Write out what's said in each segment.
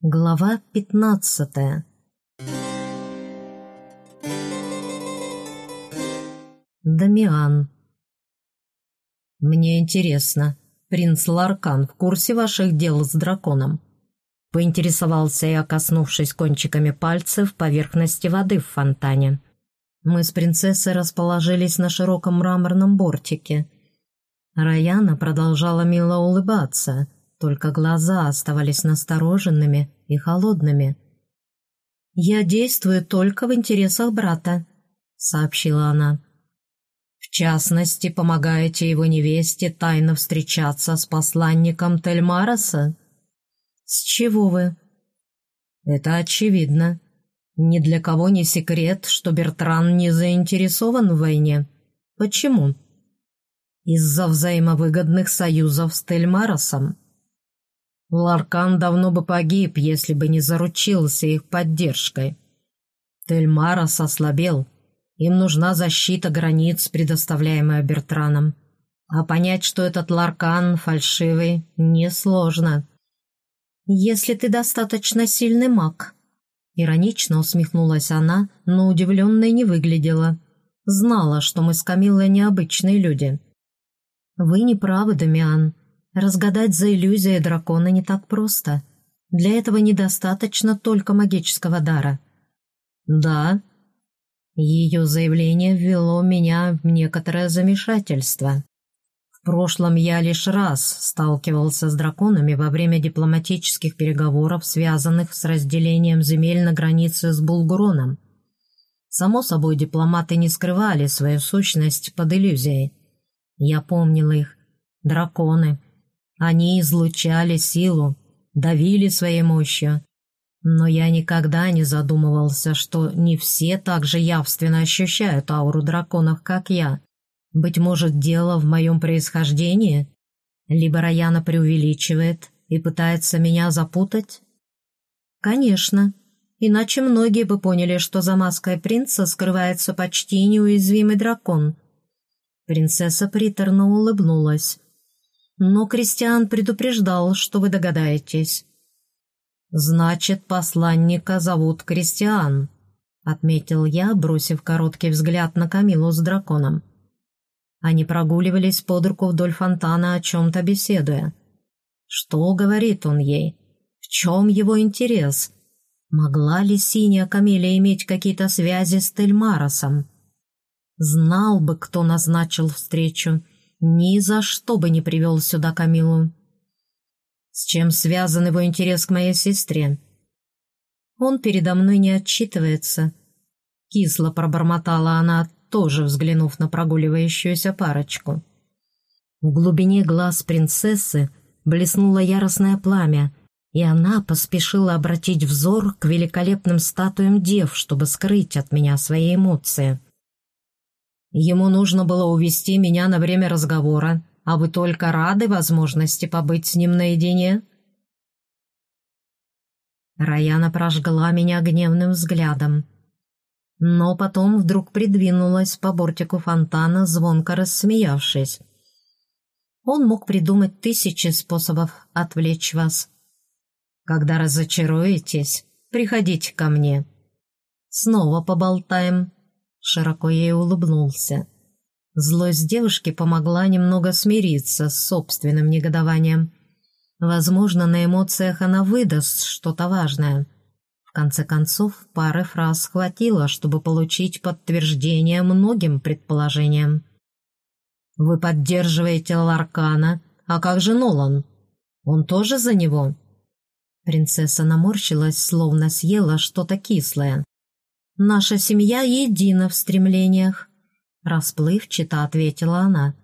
Глава пятнадцатая Дамиан «Мне интересно, принц Ларкан в курсе ваших дел с драконом?» Поинтересовался я, коснувшись кончиками пальцев поверхности воды в фонтане. Мы с принцессой расположились на широком мраморном бортике. Раяна продолжала мило улыбаться — только глаза оставались настороженными и холодными. «Я действую только в интересах брата», — сообщила она. «В частности, помогаете его невесте тайно встречаться с посланником Тельмараса?» «С чего вы?» «Это очевидно. Ни для кого не секрет, что Бертран не заинтересован в войне. Почему?» «Из-за взаимовыгодных союзов с Тельмаросом», Ларкан давно бы погиб, если бы не заручился их поддержкой. Тельмарос ослабел. Им нужна защита границ, предоставляемая Бертраном. А понять, что этот Ларкан фальшивый, несложно. «Если ты достаточно сильный маг», — иронично усмехнулась она, но удивленной не выглядела. Знала, что мы с Камиллой необычные люди. «Вы не правы, Дамиан. Разгадать за иллюзией дракона не так просто. Для этого недостаточно только магического дара. Да. Ее заявление ввело меня в некоторое замешательство. В прошлом я лишь раз сталкивался с драконами во время дипломатических переговоров, связанных с разделением земель на границе с Булгуроном. Само собой, дипломаты не скрывали свою сущность под иллюзией. Я помнил их. Драконы — они излучали силу, давили своей мощью. Но я никогда не задумывался, что не все так же явственно ощущают ауру драконов, как я. Быть может, дело в моем происхождении? Либо Раяна преувеличивает и пытается меня запутать? Конечно. Иначе многие бы поняли, что за маской принца скрывается почти неуязвимый дракон. Принцесса приторно улыбнулась. Но Кристиан предупреждал, что вы догадаетесь. «Значит, посланника зовут Кристиан», — отметил я, бросив короткий взгляд на Камилу с драконом. Они прогуливались под руку вдоль фонтана, о чем-то беседуя. Что говорит он ей? В чем его интерес? Могла ли синяя Камилия иметь какие-то связи с Тельмаросом? Знал бы, кто назначил встречу, ни за что бы не привел сюда Камилу. С чем связан его интерес к моей сестре? Он передо мной не отчитывается. Кисло пробормотала она, тоже взглянув на прогуливающуюся парочку. В глубине глаз принцессы блеснуло яростное пламя, и она поспешила обратить взор к великолепным статуям дев, чтобы скрыть от меня свои эмоции. Ему нужно было увести меня на время разговора, а вы только рады возможности побыть с ним наедине?» Раяна прожгла меня гневным взглядом. Но потом вдруг придвинулась по бортику фонтана, звонко рассмеявшись. Он мог придумать тысячи способов отвлечь вас. Когда разочаруетесь, приходите ко мне. Снова поболтаем широко ей улыбнулся. Злость девушки помогла немного смириться с собственным негодованием. Возможно, на эмоциях она выдаст что-то важное. В конце концов, пары фраз хватило, чтобы получить подтверждение многим предположениям. «Вы поддерживаете Ларкана, а как же Нолан? Он тоже за него?» Принцесса наморщилась, словно съела что-то кислое. Наша семья едина в стремлениях», — расплывчато ответила она.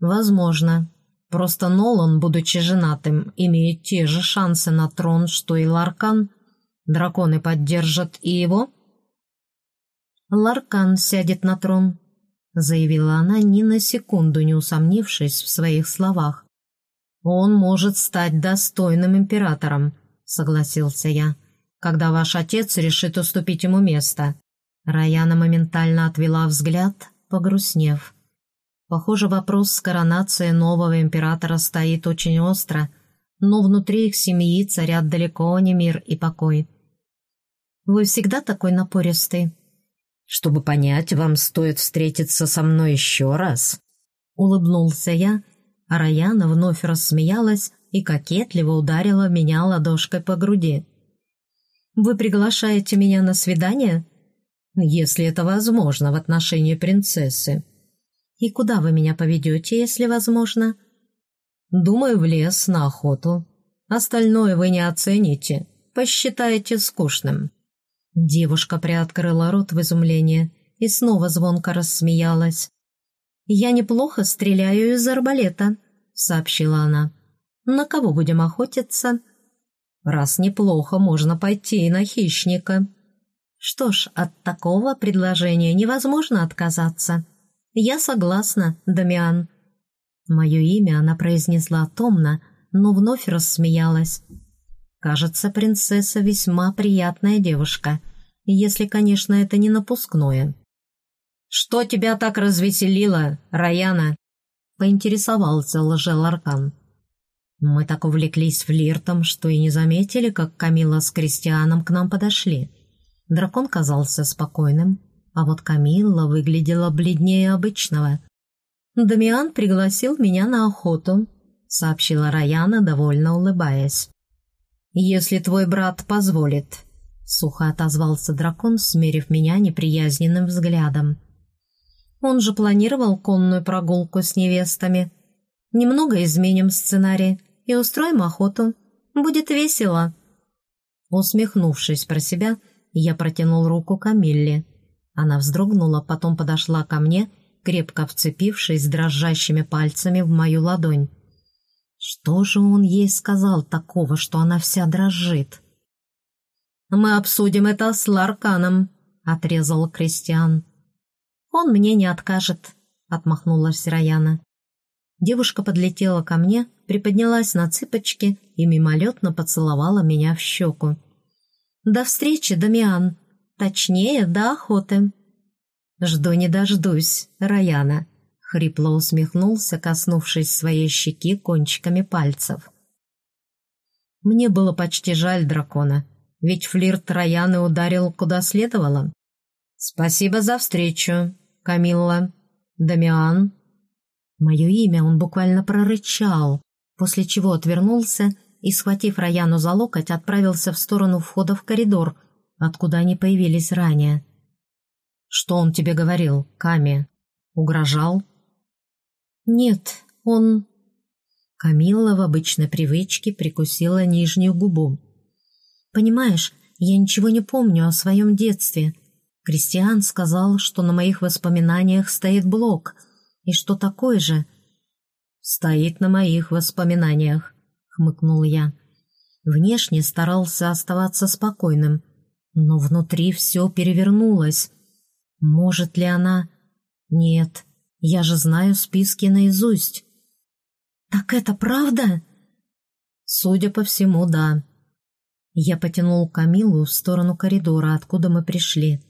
«Возможно. Просто Нолан, будучи женатым, имеет те же шансы на трон, что и Ларкан. Драконы поддержат и его?» «Ларкан сядет на трон», — заявила она, ни на секунду не усомнившись в своих словах. «Он может стать достойным императором», — согласился я когда ваш отец решит уступить ему место». Раяна моментально отвела взгляд, погрустнев. Похоже, вопрос с коронацией нового императора стоит очень остро. но внутри их семьи царят далеко не мир и покой. Вы всегда такой напористый? Чтобы понять, вам стоит встретиться со мной еще раз. Улыбнулся я, а Раяна вновь рассмеялась и кокетливо ударила меня ладошкой по груди. «Вы приглашаете меня на свидание?» «Если это возможно в отношении принцессы». «И куда вы меня поведете, если возможно?» «Думаю, в лес, на охоту. Остальное вы не оцените, посчитаете скучным». Девушка приоткрыла рот в изумлении и снова звонко рассмеялась. «Я неплохо стреляю из арбалета», — сообщила она. «На кого будем охотиться?» «Раз неплохо, можно пойти и на хищника». «Что ж, от такого предложения невозможно отказаться. Я согласна, Дамиан». Мое имя она произнесла томно, но вновь рассмеялась. Кажется, принцесса весьма приятная девушка, если, конечно, это не напускное. «Что тебя так развеселило, Раяна?» — поинтересовался лжеларкан. Мы так увлеклись флиртом, что и не заметили, как Камила с Кристианом к нам подошли. Дракон казался спокойным, а вот Камилла выглядела бледнее обычного. «Дамиан пригласил меня на охоту», — сообщила Раяна, довольно улыбаясь. «Если твой брат позволит», — сухо отозвался дракон, смерив меня неприязненным взглядом. «Он же планировал конную прогулку с невестами. Немного изменим сценарий и устроим охоту. Будет весело». Усмехнувшись про себя, я протянул руку Камилле. Она вздрогнула, потом подошла ко мне крепко вцепившись дрожащими пальцами в мою ладонь. Что же он ей сказал такого, что она вся дрожит? «Мы обсудим это с Ларканом», — отрезал Кристиан. «Он мне не откажет», — отмахнулась Раяна. Девушка подлетела ко мне, приподнялась на цыпочки и мимолетно поцеловала меня в щеку. «До встречи, Дамиан! Точнее, до охоты!» «Жду не дождусь, Раяна», — хрипло усмехнулся, коснувшись своей щеки кончиками пальцев. Мне было почти жаль дракона, ведь флирт Раяны ударил куда следовало. «Спасибо за встречу, Камилла. Дамиан». Мое имя он буквально прорычал, после чего отвернулся и, схватив Раяну за локоть, отправился в сторону входа в коридор, откуда они появились ранее. «Что он тебе говорил, Ками? Угрожал?» «Нет, он...» Камилла в обычной привычке прикусила нижнюю губу. «Понимаешь, я ничего не помню о своем детстве. Кристиан сказал, что на моих воспоминаниях стоит блок, и что такой же...» «Стоит на моих воспоминаниях», — хмыкнул я. Внешне старался оставаться спокойным, но внутри все перевернулось. Может ли она... Нет, я же знаю списки наизусть. «Так это правда?» «Судя по всему, да». Я потянул Камилу в сторону коридора, откуда мы пришли.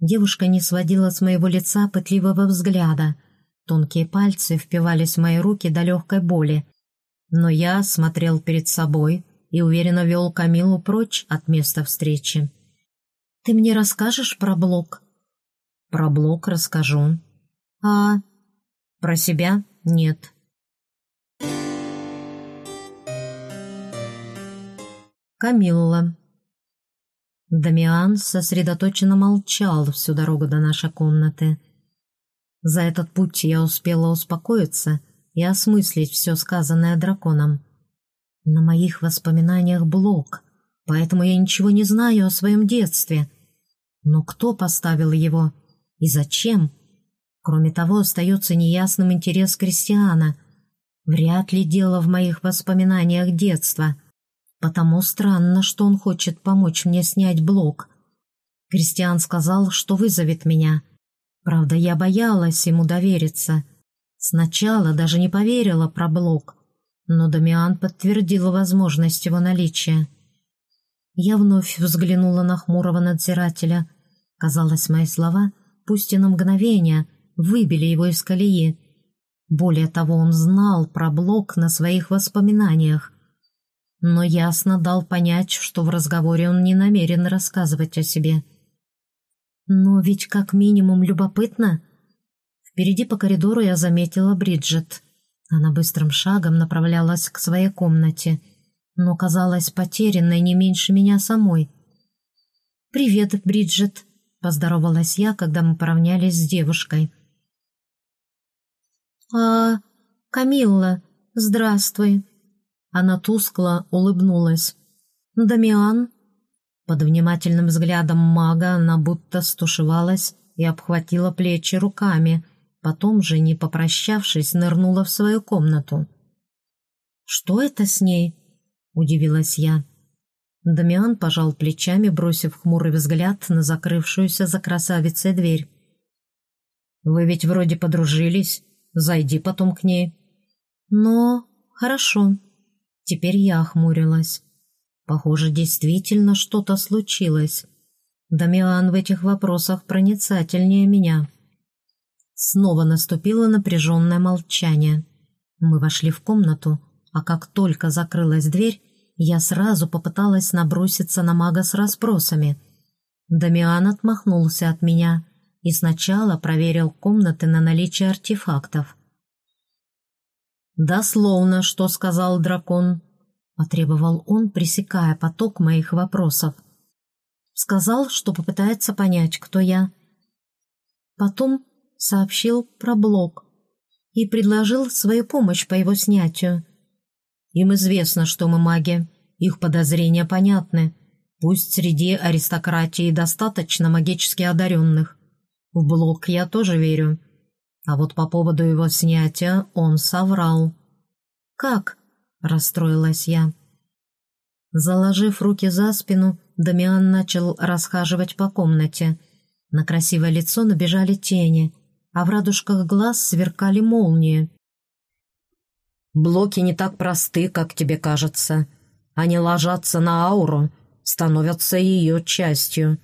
Девушка не сводила с моего лица пытливого взгляда. Тонкие пальцы впивались в мои руки до легкой боли. Но я смотрел перед собой и уверенно вел Камилу прочь от места встречи. «Ты мне расскажешь про блок?» Про блок расскажу. А про себя нет. Камилла. Дамиан сосредоточенно молчал всю дорогу до нашей комнаты. За этот путь я успела успокоиться и осмыслить все сказанное драконом. На моих воспоминаниях блок, поэтому я ничего не знаю о своем детстве. Но кто поставил его? — и зачем? Кроме того, остается неясным интерес Кристиана. Вряд ли дело в моих воспоминаниях детства. Потому странно, что он хочет помочь мне снять блок. Кристиан сказал, что вызовет меня. Правда, я боялась ему довериться. Сначала даже не поверила про блок, но Дамиан подтвердил возможность его наличия. Я вновь взглянула на хмурого надзирателя. Казалось, мои слова пусть и на мгновение, выбили его из колеи. Более того, он знал про блок на своих воспоминаниях. но ясно дал понять, что в разговоре он не намерен рассказывать о себе. Но ведь как минимум любопытно. Впереди по коридору я заметила Бриджит. Она быстрым шагом направлялась к своей комнате, но казалась потерянной не меньше меня самой. «Привет, Бриджит», — поздоровалась я, когда мы поравнялись с девушкой. «А, Камилла, здравствуй», она тускло улыбнулась. «Дамиан?» Под внимательным взглядом мага она будто стушевалась и обхватила плечи руками, потом же, не попрощавшись, нырнула в свою комнату. «Что это с ней?» — удивилась я. Дамиан пожал плечами, бросив хмурый взгляд на закрывшуюся за красавицей дверь. «Вы ведь вроде подружились. Зайди потом к ней». «Но... хорошо», Теперь я охмурилась. Похоже, действительно что-то случилось. Дамиан в этих вопросах проницательнее меня. Снова наступило напряженное молчание. Мы вошли в комнату, а как только закрылась дверь, я сразу попыталась наброситься на мага с расспросами. Дамиан отмахнулся от меня и сначала проверил комнаты на наличие артефактов. «Дословно, что сказал дракон», — потребовал он, пресекая поток моих вопросов. Сказал, что попытается понять, кто я. Потом сообщил про блок и предложил свою помощь по его снятию. Им известно, что мы маги, их подозрения понятны. Пусть среди аристократии достаточно магически одаренных. В блок я тоже верю. А вот по поводу его снятия он соврал. «Как?» — расстроилась я. Заложив руки за спину, Дамиан начал расхаживать по комнате. На красивое лицо набежали тени, а в радужках глаз сверкали молнии. «Блоки не так просты, как тебе кажется. Они ложатся на ауру, становятся ее частью.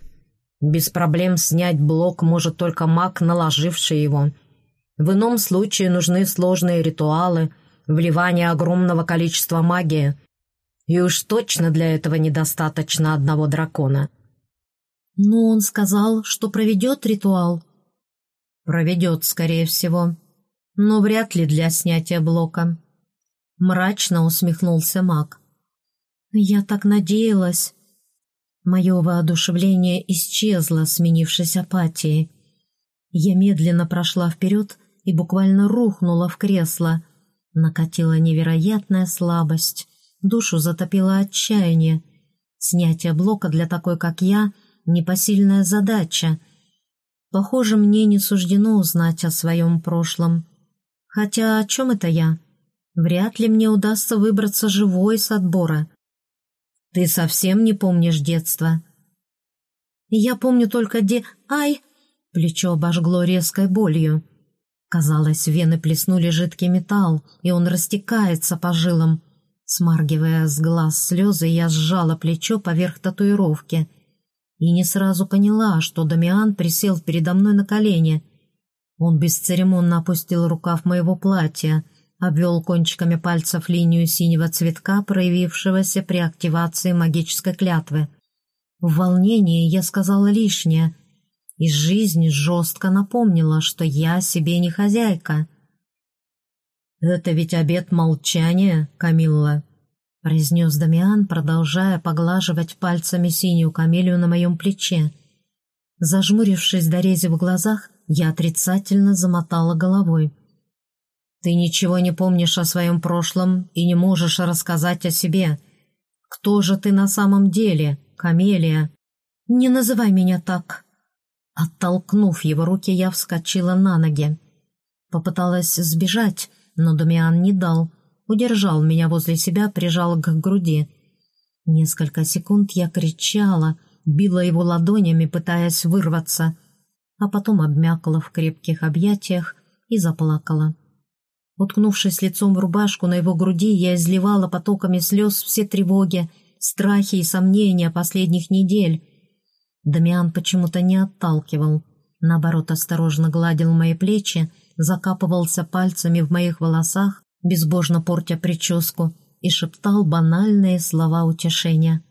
Без проблем снять блок может только маг, наложивший его. В ином случае нужны сложные ритуалы, вливание огромного количества магии. И уж точно для этого недостаточно одного дракона. Но он сказал, что проведет ритуал. Проведет, скорее всего. Но вряд ли для снятия блока. Мрачно усмехнулся маг. Я так надеялась. Мое воодушевление исчезло, сменившись апатией. Я медленно прошла вперед и буквально рухнула в кресло. Накатила невероятная слабость, душу затопило отчаяние. Снятие блока для такой, как я, непосильная задача. Похоже, мне не суждено узнать о своем прошлом. Хотя о чем это я? Вряд ли мне удастся выбраться живой с отбора. Ты совсем не помнишь детства? Я помню только де... Ай! Плечо обожгло резкой болью. Казалось, вены плеснули жидкий металл, и он растекается по жилам. Смаргивая с глаз слезы, я сжала плечо поверх татуировки и не сразу поняла, что Дамиан присел передо мной на колени. Он бесцеремонно опустил рукав моего платья, обвел кончиками пальцев линию синего цветка, проявившегося при активации магической клятвы. В волнении я сказала лишнее — и жизнь жестко напомнила, что я себе не хозяйка. «Это ведь обет молчания, Камилла», — произнес Дамиан, продолжая поглаживать пальцами синюю камелию на моем плече. Зажмурившись до рези в глазах, я отрицательно замотала головой. «Ты ничего не помнишь о своем прошлом и не можешь рассказать о себе. Кто же ты на самом деле, Камелия?» «Не называй меня так», Оттолкнув его руки, я вскочила на ноги. Попыталась сбежать, но Дамиан не дал. Удержал меня возле себя, прижал к груди. Несколько секунд я кричала, била его ладонями, пытаясь вырваться, а потом обмякла в крепких объятиях и заплакала. Уткнувшись лицом в рубашку на его груди, я изливала потоками слез все тревоги, страхи и сомнения последних недель, Дамиан почему-то не отталкивал, наоборот, осторожно гладил мои плечи, закапывался пальцами в моих волосах, безбожно портя прическу, и шептал банальные слова утешения.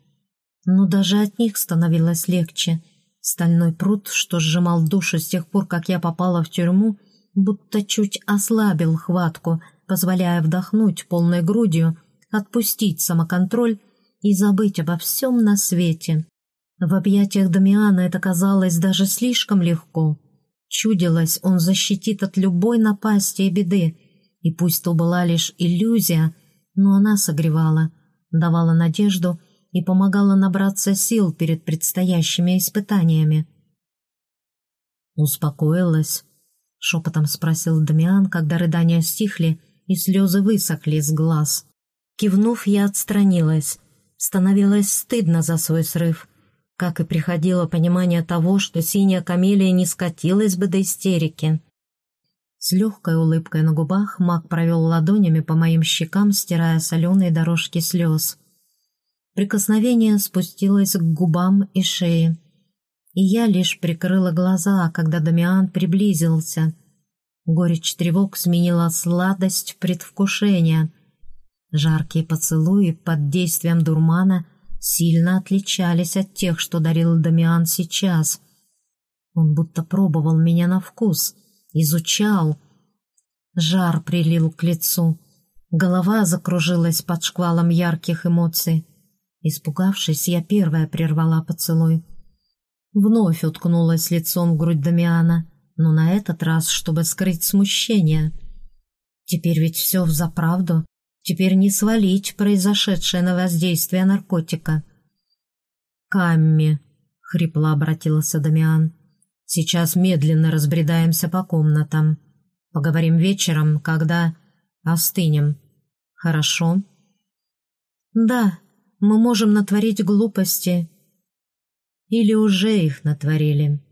Но даже от них становилось легче. Стальной пруд, что сжимал душу с тех пор, как я попала в тюрьму, будто чуть ослабил хватку, позволяя вдохнуть полной грудью, отпустить самоконтроль и забыть обо всем на свете. В объятиях Дамиана это казалось даже слишком легко. Чудилось, он защитит от любой напасти и беды, и пусть то была лишь иллюзия, но она согревала, давала надежду и помогала набраться сил перед предстоящими испытаниями. «Успокоилась?» — шепотом спросил Дамиан, когда рыдания стихли и слезы высохли из глаз. Кивнув, я отстранилась. Становилось стыдно за свой срыв, как и приходило понимание того, что синяя камелия не скатилась бы до истерики. С легкой улыбкой на губах маг провел ладонями по моим щекам, стирая соленые дорожки слез. Прикосновение спустилось к губам и шее, и я лишь прикрыла глаза, когда Дамиан приблизился. Горечь тревог сменила сладость предвкушения. Жаркие поцелуи под действием дурмана сильно отличались от тех, что дарил Дамиан сейчас. Он будто пробовал меня на вкус, изучал. Жар прилил к лицу. Голова закружилась под шквалом ярких эмоций. Испугавшись, я первая прервала поцелуй. Вновь уткнулась лицом в грудь Дамиана, но на этот раз, чтобы скрыть смущение. Теперь ведь все взаправду. Теперь не свалить произошедшее на воздействие наркотика. «Камми», — хрипло обратился Дамиан, — «сейчас медленно разбредаемся по комнатам. Поговорим вечером, когда остынем. Хорошо?» «Да, мы можем натворить глупости. Или уже их натворили».